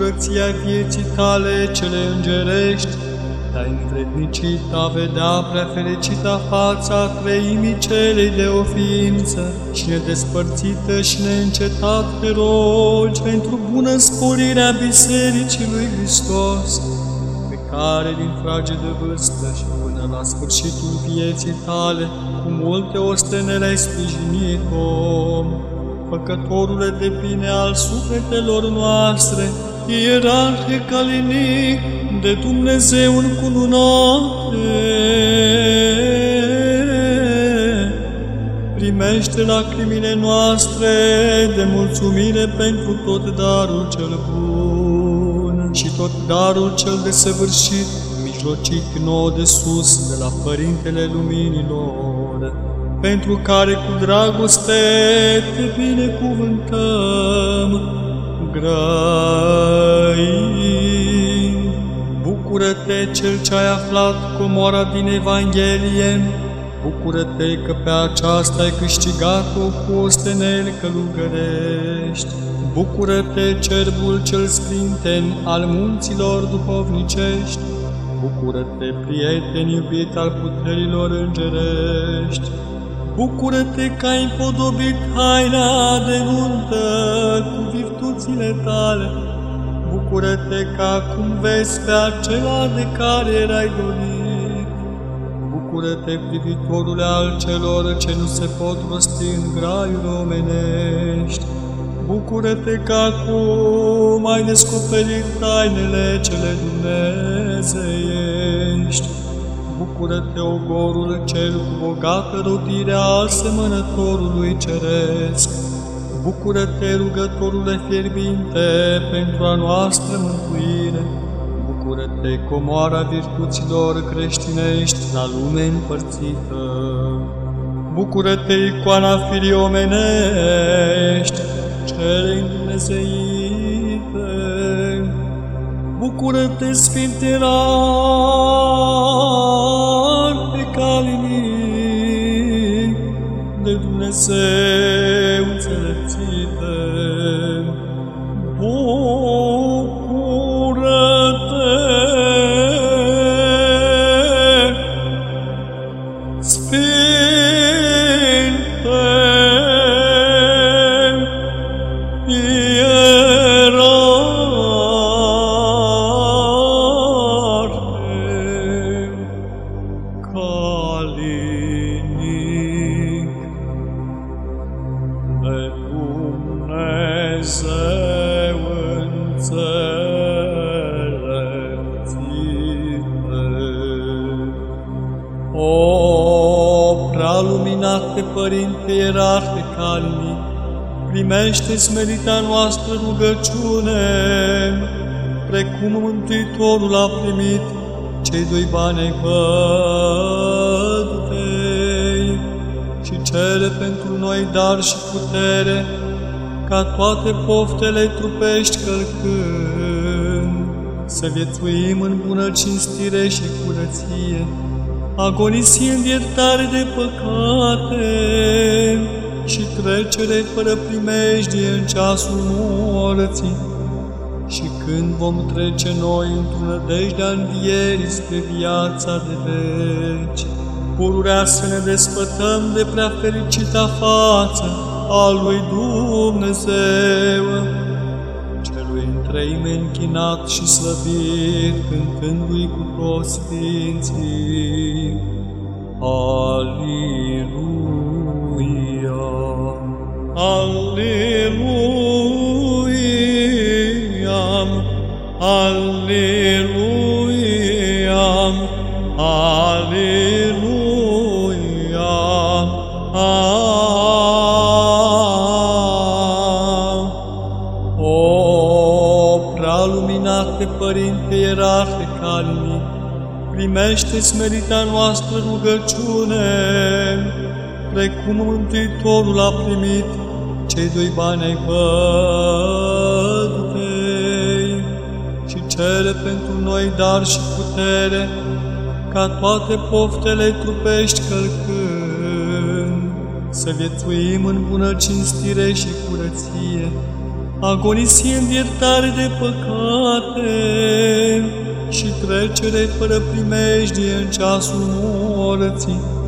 curăția vieții tale cele îngerești te-ai învrednicit a vedea prea fericita fața treimii celei de o ființă și nedespărțită și neîncetat te rogi pentru bună sporirea Bisericii lui Hristos, pe care din frage de vârstă și până la sfârșitul vieții tale, cu multe ostenele ai sprijinit-o, făcătorule de bine al sufletelor noastre, ierarhe calinic, de Dumnezeu în cununare. Primește lacrimile noastre de mulțumire pentru tot darul cel bun și tot darul cel desăvârșit, mijlocit nouă de sus, de la Părintele Luminilor, pentru care cu dragoste te binecuvântăm, grăi. Bucură-te, Cel ce ai aflat comora din Evanghelie, Bucură-te că pe aceasta ai câștigat-o cu osteneli călugărești. Bucură-te, cerbul cel sprinten al munților duhovnicești. Bucură-te, prieten iubit al puterilor îngerești. Bucură-te că ai împodobit haina de nuntă cu virtuțile tale Bucură-te că acum vezi pe acela de care erai dorit. Bucură-te, privitorule al celor ce nu se pot rosti în graiul omenești. Bucură-te că acum ai descoperit tainele cele dumnezeiești. Bucură-te, ogorul cel cu bogată rodire al semănătorului ceresc. Bucură-te, rugătorule fierbinte, pentru a noastră mântuire. Bucură-te, comoara virtuților creștinești la lume împărțită. Bucură-te, icoana firii omenești, cele îndumnezeite. Bucură-te, Sfinte Rar de primește smerita noastră rugăciune, precum Mântuitorul a primit cei doi bani ai văduvei și cere pentru noi dar și putere, ca toate poftele trupești călcând, să viețuim în bună cinstire și curăție, agonisind iertare de păcate și trecere fără primejdie în ceasul morții. Și când vom trece noi într-o nădejdea învierii spre viața de veci, pururea să ne despătăm de prea fericita față a lui Dumnezeu, celui treime închinat și slăbit, cântându-i cu toți sfinții. Aliluia! Aliluia! Aliluia! Aliluia! O, prea luminate Părinte Ierarhe Calinic, primește smerita noastră rugăciune, precum Mântuitorul a primit cei doi bani ai văduvei și cere pentru noi dar și putere, ca toate poftele trupești călcând, să viețuim în bună cinstire și curăție, agonisind iertare de păcate și trecere fără primejdie în ceasul morții.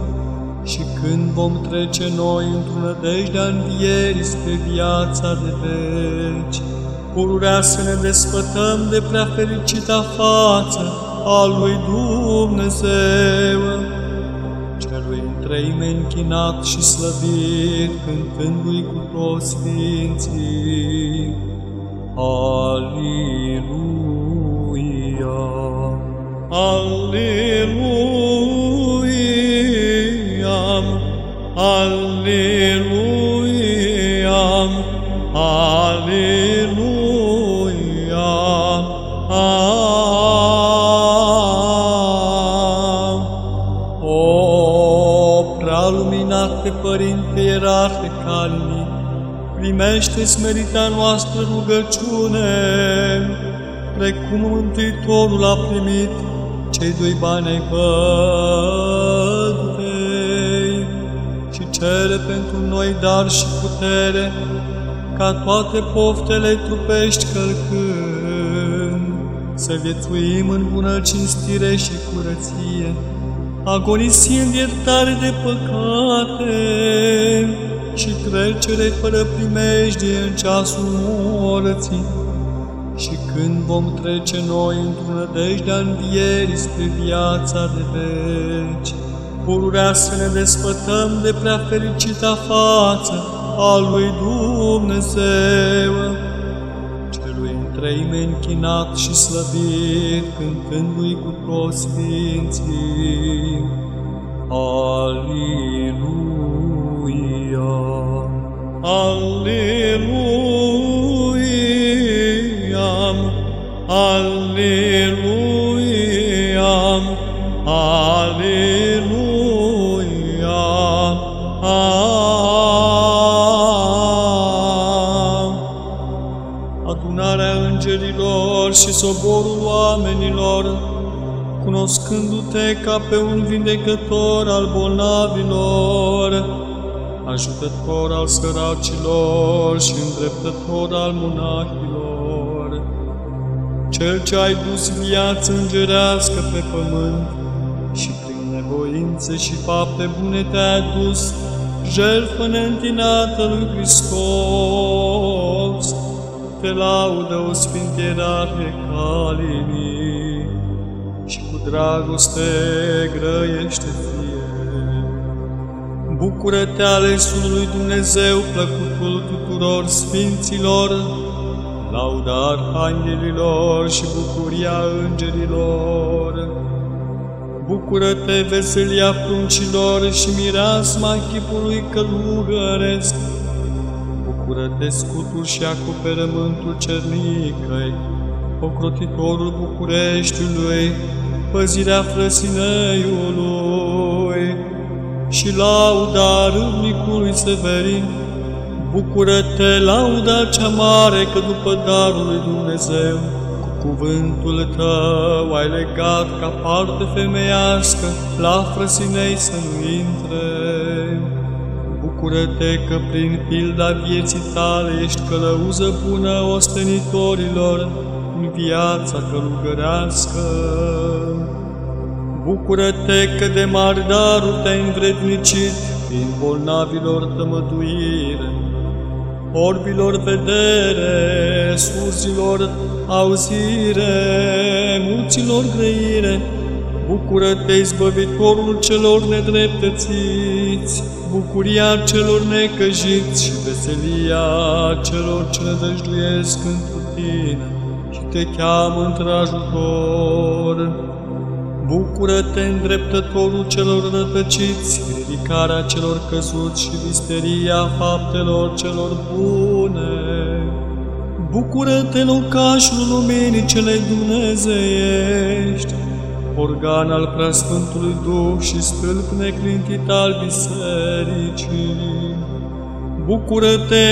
Și când vom trece noi într-o nădejde a învierii spre viața de veci, pururea să ne desfătăm de prea fericita față a lui Dumnezeu, celui întreime închinat și slăvit, cântându-i cu toți sfinții. Aliluia! Aliluia! Aliluia! Aliluia! O, prea luminate Părinte Ierarhe Calinic, primește smerita noastră rugăciune, precum Mântuitorul a primit cei doi bani ai văduvei și cere pentru noi dar și putere, ca toate poftele trupești călcând, să viețuim în bună cinstire și curăție, agonisind iertare de păcate și trecere fără primejdie în ceasul morții. Și când vom trece noi într-o nădejde a învierii spre viața de veci, pururea să ne desfătăm de prea fericita față a lui Dumnezeu, celui întreime închinat și slăvit, cântându-i cu toți sfinții. Aliluia! Aliluia! Aliluia! Aliluia! Adunarea îngerilor și soborul oamenilor, cunoscându-te ca pe un vindecător al bolnavilor, ajutător al săracilor și îndreptător al monahilor, cel ce ai dus viață îngerească pe pământ și prin nevoințe și fapte bune te-ai adus jertfă neîntinată lui Hristos, te laudă o sfintierare calinii și cu dragoste grăiește ție. Bucură-te alesul lui Dumnezeu, plăcutul tuturor sfinților, lauda arhanghelilor și bucuria îngerilor. Bucură-te, veselia pruncilor și mireasma chipului călugăresc. Bucură-te, scutul și acoperământul cernicăi, ocrotitorul Bucureștiului, păzirea frăsineiului și lauda râvnicului Severin. Bucură-te, lauda cea mare, că după darul lui Dumnezeu, cu cuvântul tău ai legat ca parte femeiască la frăsinei să nu intre. Bucură-te că prin pilda vieții tale ești călăuză bună ostenitorilor în viața călugărească. Bucură-te că de mari daruri te-ai învrednicit prin bolnavilor tămăduire. Orbilor vedere, surzilor auzire, muților grăire, Bucură-te, izbăvitorul celor nedreptățiți, bucuria celor necăjiți și veselia celor ce nădăjduiesc într tine și te cheamă într-ajutor. Bucură-te, îndreptătorul celor rătăciți, ridicarea celor căzuți și visteria faptelor celor bune. Bucură-te, locașul luminii cele dumnezeiești, organ al preasfântului Duh și stâlp neclintit al bisericii. Bucură-te,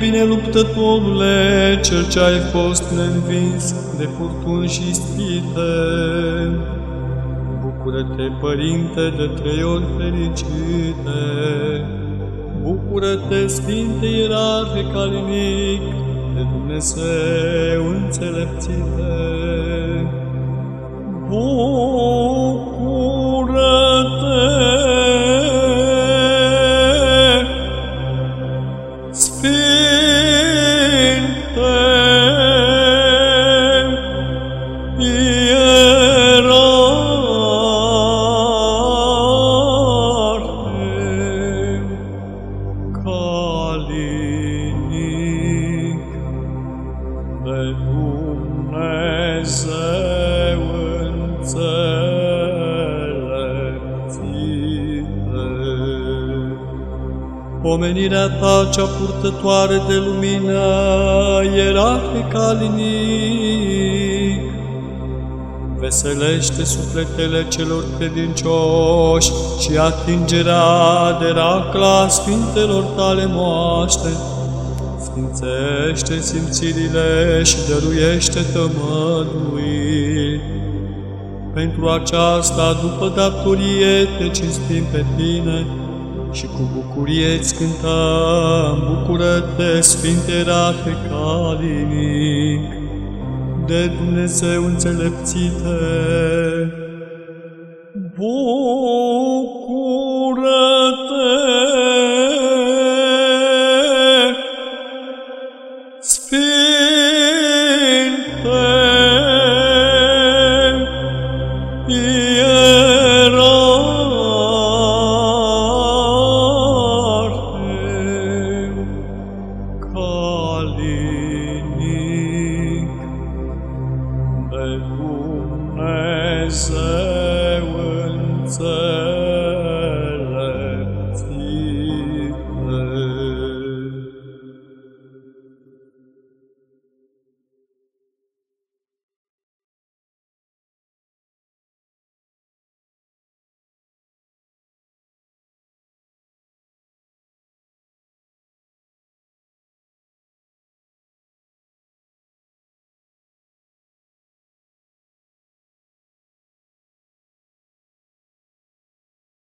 bine luptătorule, cel ce ai fost neînvins de furtuni și ispite. Bucură-te, Părinte, de trei ori fericite. Bucură-te, Sfinte Ierarhe Calinic, de Dumnezeu înțelepțite. Pomenirea cea purtătoare de lumină, ierarhe calinic, veselește sufletele celor credincioși și atingerea de racla sfintelor tale moaște, sfințește simțirile și dăruiește tămădui. Pentru aceasta, după datorie, te cinstim pe tine, și cu bucurie îți cântăm, bucură-te, Sfinte Rahe Calinic, de Dumnezeu înțelepțite. Bun!